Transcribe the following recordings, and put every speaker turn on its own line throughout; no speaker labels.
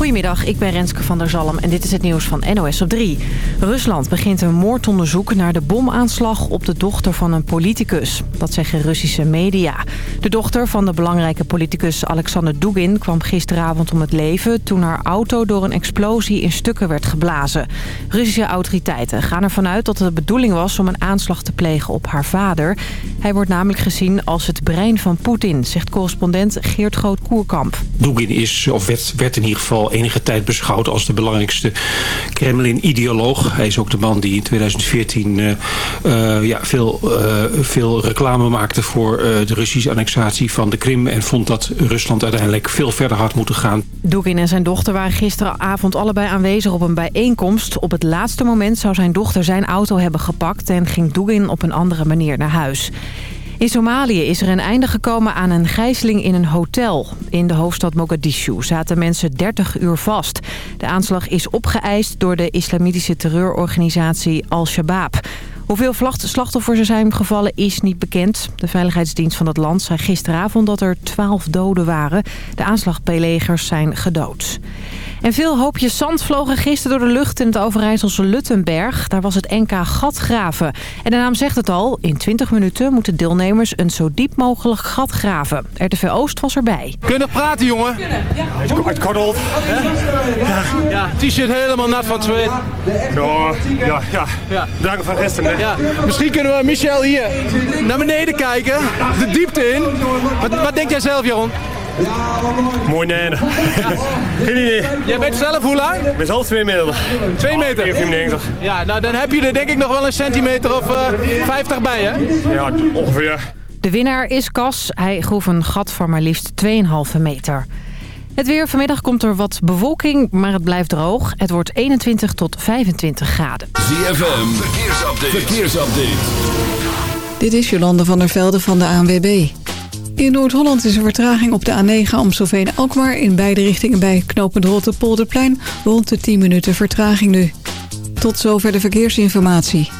Goedemiddag, ik ben Renske van der Zalm en dit is het nieuws van NOS op 3. Rusland begint een moordonderzoek naar de bomaanslag op de dochter van een politicus. Dat zeggen Russische media. De dochter van de belangrijke politicus Alexander Dugin kwam gisteravond om het leven... toen haar auto door een explosie in stukken werd geblazen. Russische autoriteiten gaan ervan uit dat het de bedoeling was om een aanslag te plegen op haar vader. Hij wordt namelijk gezien als het brein van Poetin, zegt correspondent Geert Groot-Koerkamp.
Dugin is, of werd, werd in ieder geval enige tijd beschouwd als de belangrijkste Kremlin-ideoloog. Hij is ook de man die in 2014 uh, uh, ja, veel, uh, veel reclame maakte voor de Russische annexatie van de Krim. En vond dat Rusland uiteindelijk veel verder had moeten gaan.
Dugin en zijn dochter waren gisteravond allebei aanwezig op een bijeenkomst. Op het laatste moment zou zijn dochter zijn auto hebben gepakt en ging Dugin op een andere manier naar huis. In Somalië is er een einde gekomen aan een gijzeling in een hotel. In de hoofdstad Mogadishu zaten mensen 30 uur vast. De aanslag is opgeëist door de islamitische terreurorganisatie Al-Shabaab. Hoeveel slachtoffers er zijn gevallen is niet bekend. De veiligheidsdienst van het land zei gisteravond dat er 12 doden waren. De aanslagbelegers zijn gedood. En veel hoopjes zand vlogen gisteren door de lucht in het Overijsselse Luttenberg. Daar was het NK gatgraven. En de naam zegt het al, in 20 minuten moeten deelnemers een zo diep mogelijk gat graven. RTV Oost was erbij.
Kunnen praten, jongen?
Kunnen, ja. Het kortelt.
Ja, ja. t-shirt helemaal nat van zweet.
Ja, ja, ja. ja. Dank van gisteren.
Ja. Misschien kunnen we Michel hier naar beneden kijken, de diepte in. Wat, wat denk jij zelf, Jeroen?
Mooi nee. Geen idee.
Jij bent zelf hoe lang?
Ik ben zelf 2 meter.
2 meter?
94.
Ja, nou dan heb je er denk ik nog wel een centimeter of uh, 50 bij, hè?
Ja, ongeveer.
De winnaar is Cas. Hij groef een gat van maar liefst 2,5 meter. Het weer. Vanmiddag komt er wat bewolking, maar het blijft droog. Het wordt 21 tot 25 graden.
ZFM. Verkeersupdate. Verkeersupdate.
Dit is Jolande van der Velde van de ANWB. In Noord-Holland is er vertraging op de A9 Amstelveen-Alkmaar... in beide richtingen bij knooppunt Rotterpolderplein... rond de 10 minuten vertraging nu. Tot zover de verkeersinformatie.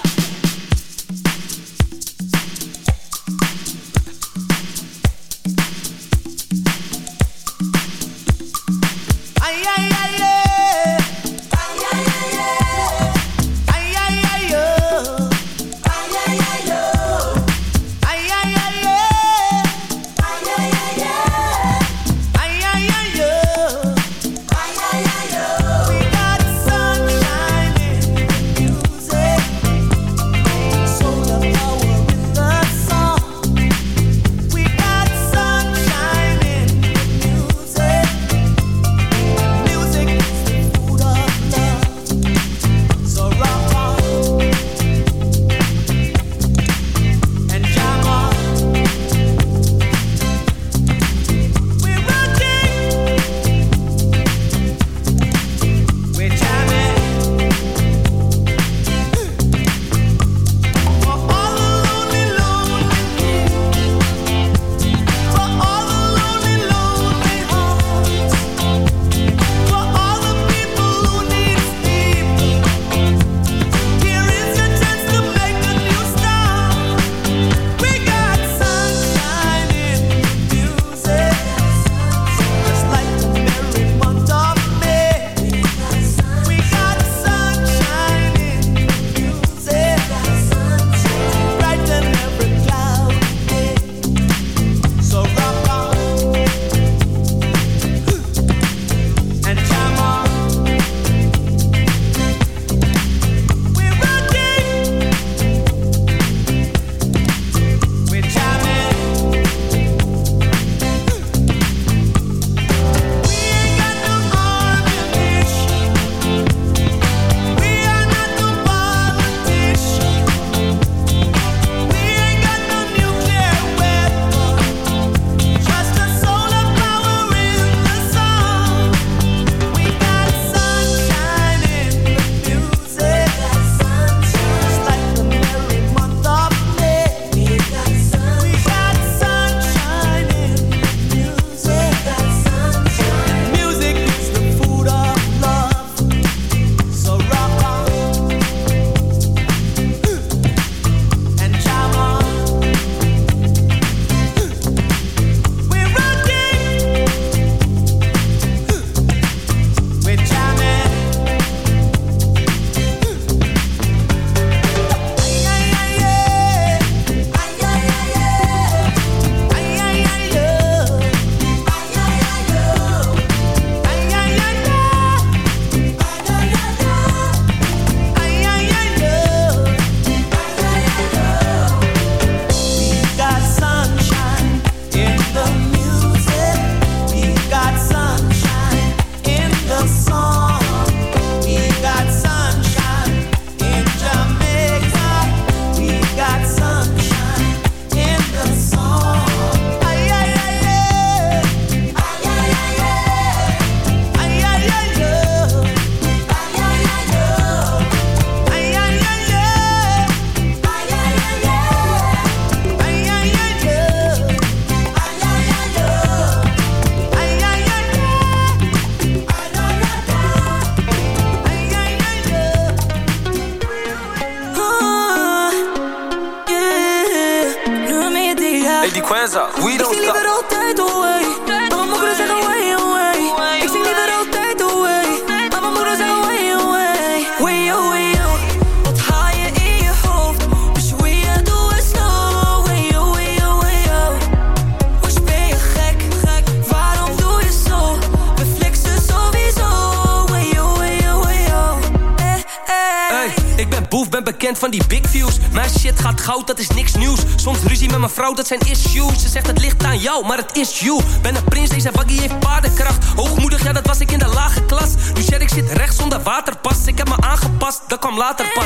Is. Ben een prins, deze waggie heeft paardenkracht. Hoogmoedig, ja dat was ik in de lage klas. Nu zeg ik zit rechts zonder waterpas. Ik heb me aangepast, dat kwam later pas.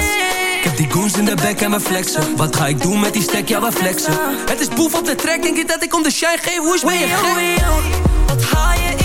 Ik heb die goons in de bek en we flexen. Wat ga ik doen met die stek, ja we flexen. Het is boef op de track, denk je dat ik om de shine geef? Hoe is ben je gek? Wat haal je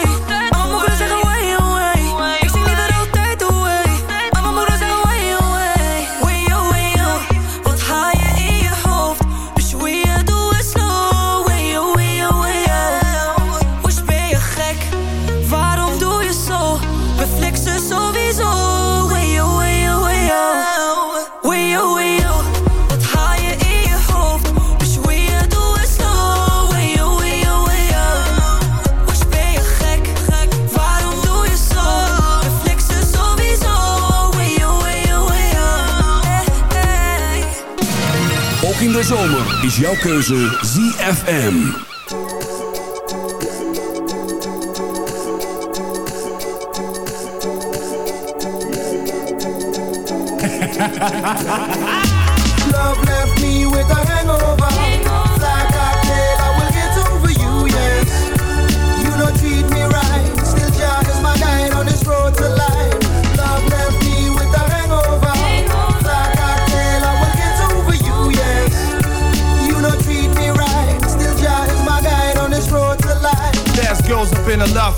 Jouw keuze ZFM.
Love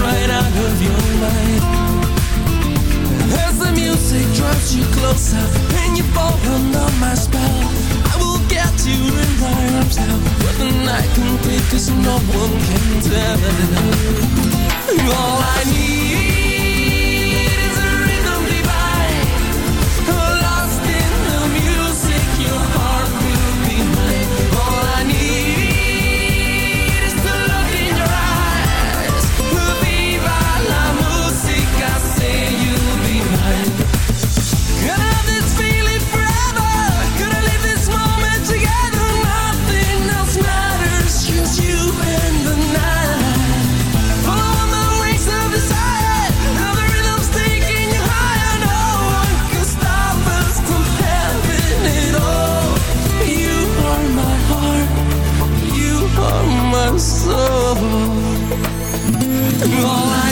right out of your mind. As the music drives you closer And you fall under my spell I will get you in my arms now. What the night complete cause no one can tell All I need All I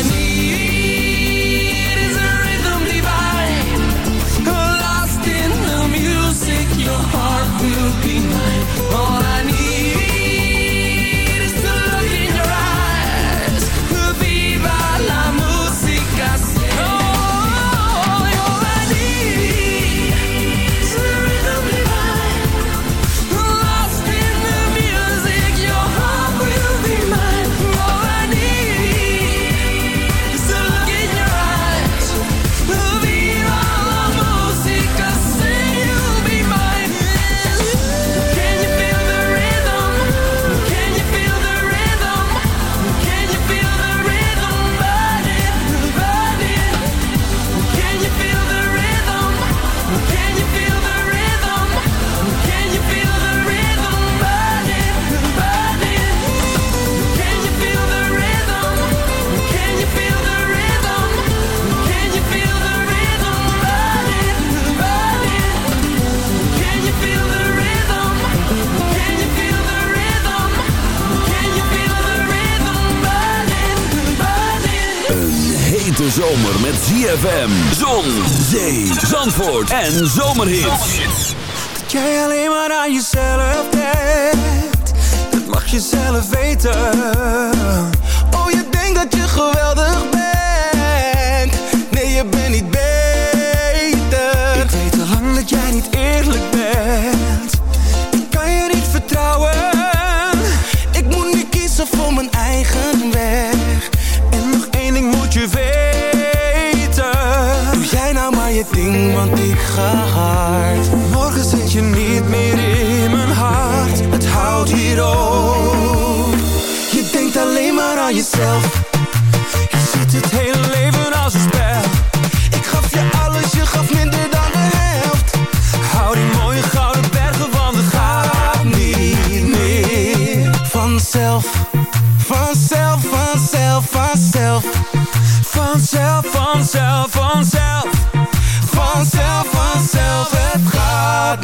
ZFM, Zon, Zee, Zandvoort en Zomerhits.
Dat jij alleen maar aan jezelf denkt, dat mag je zelf weten. Oh, je denkt dat je geweldig bent, nee je bent niet beter. Ik weet al lang dat jij niet eerlijk bent ding, want ik ga. Morgen zit je niet meer in mijn hart. Het houdt hier op. Je denkt alleen maar aan jezelf. Je ziet het hele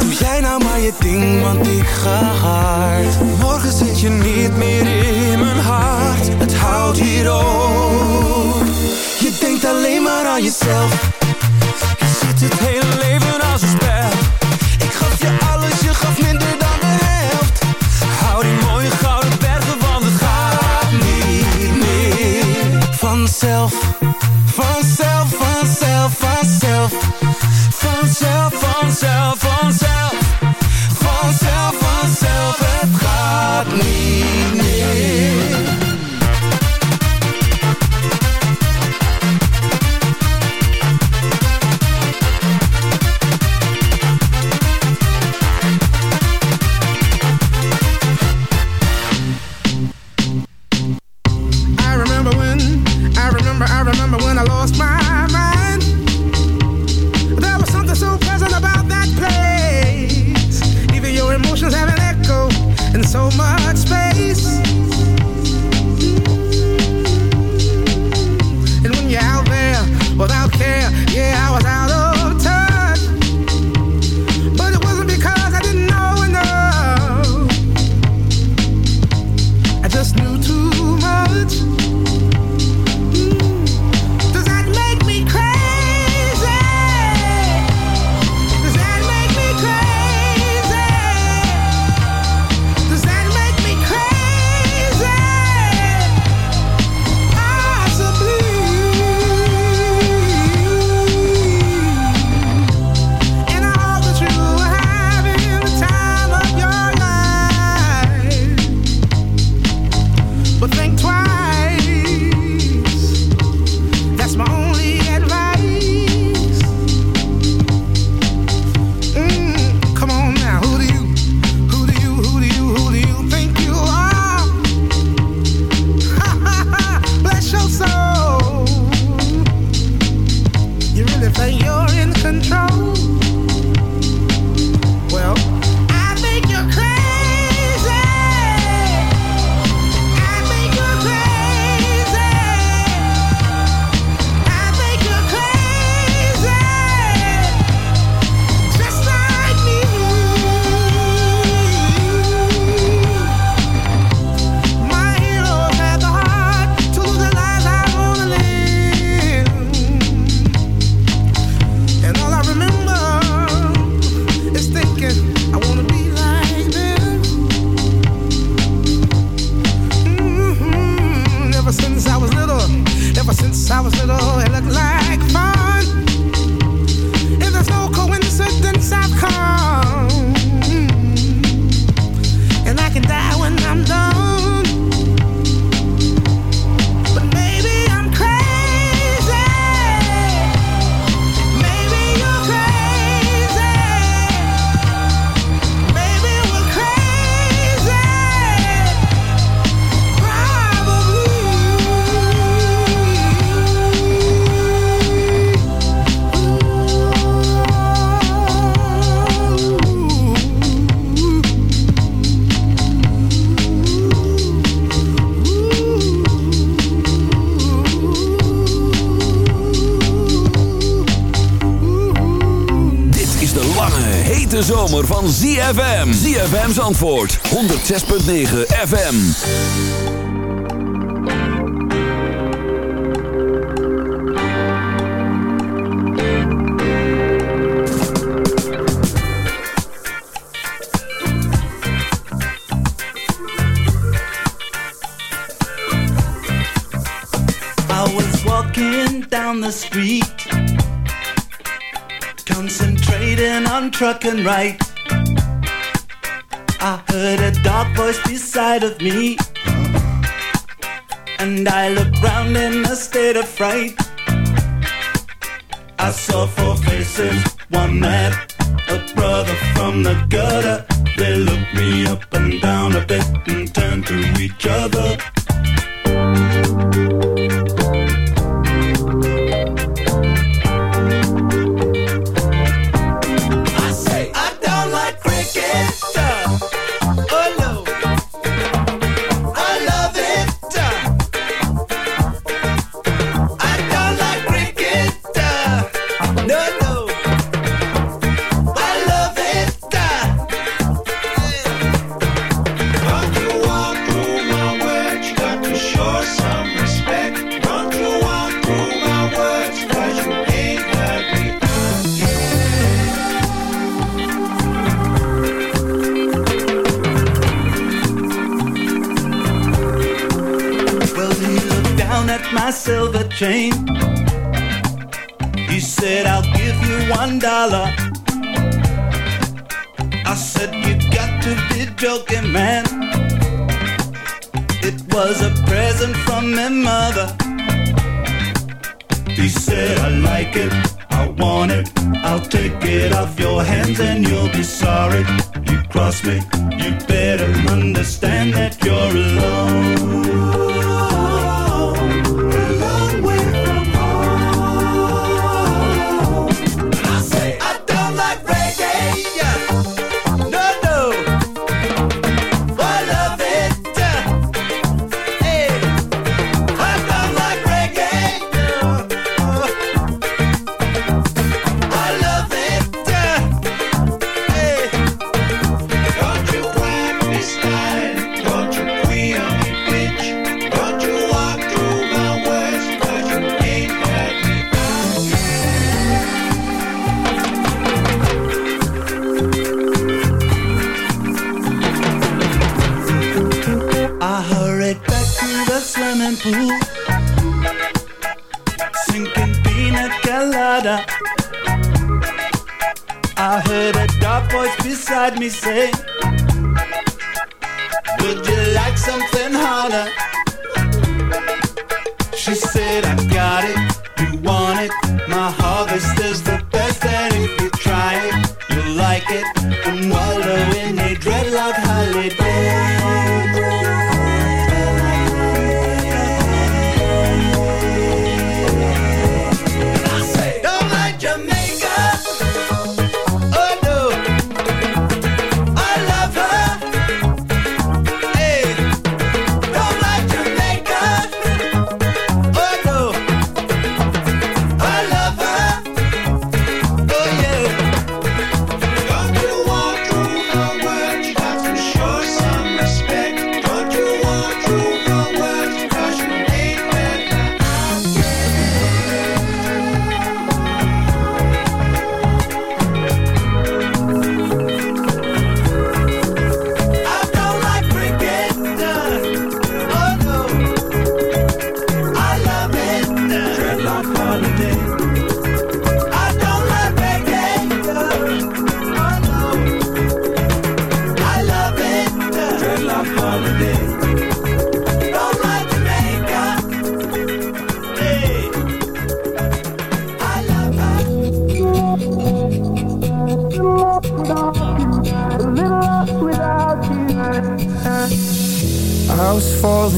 Doe jij nou maar je ding, want ik ga hard. Morgen zit je niet meer in mijn hart. Het houdt hier op. Je denkt alleen maar aan jezelf. Je zit het heel leven
Zandvoort 106.9 FM.
I was walking down the street Concentrating on truck and right of me. Let me say.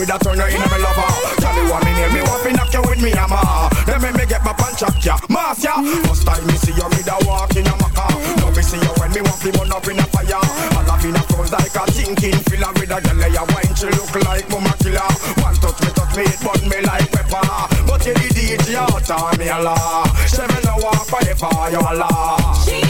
me I would have turn you in a me lover Tell me what me name me want to knock you with me hammer. Then make me get my punch up ya Mass ya First time me see you me da walk in a maca. Now me see you when me want to burn up in a fire. All up in a front like a thinking filler With a girl ya wine she look like mama killer. One touch me touch me it burn me like pepper. But you the DJ out on me a la me no walk forever you a la
She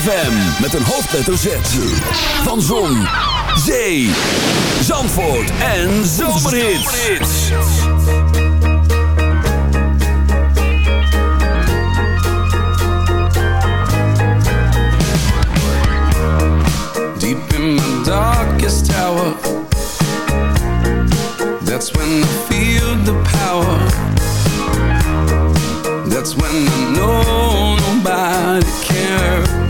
ZFM met een hoofdletter Z. Van Zon, Zee, Zandvoort en Zomerhits.
Deep in my darkest hour That's when I feel the power That's when I know nobody can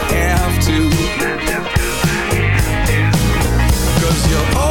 to Cause you're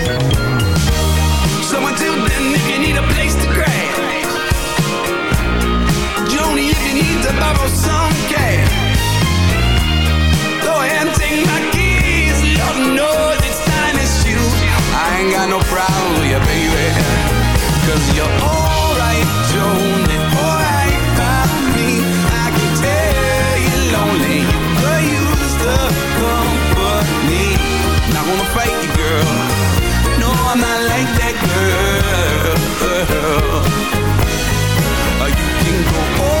Got no problem with you, baby. Cause you're alright, Joni, alright by me. I can tell you're lonely. You could use the company. Not gonna fight you, girl. No, I'm not like that girl. You can go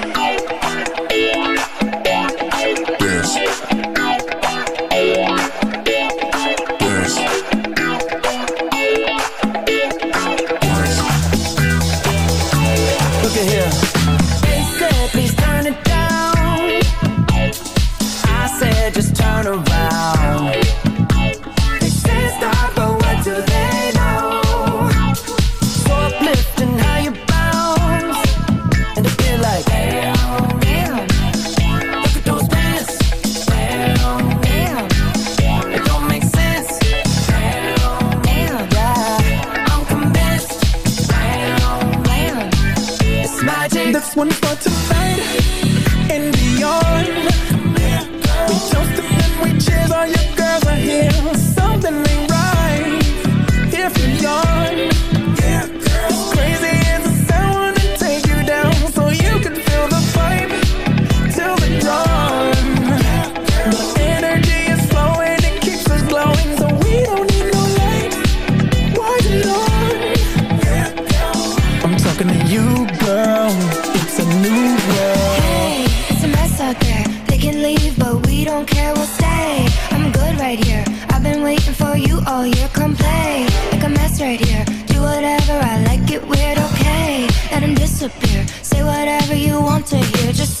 to
hear just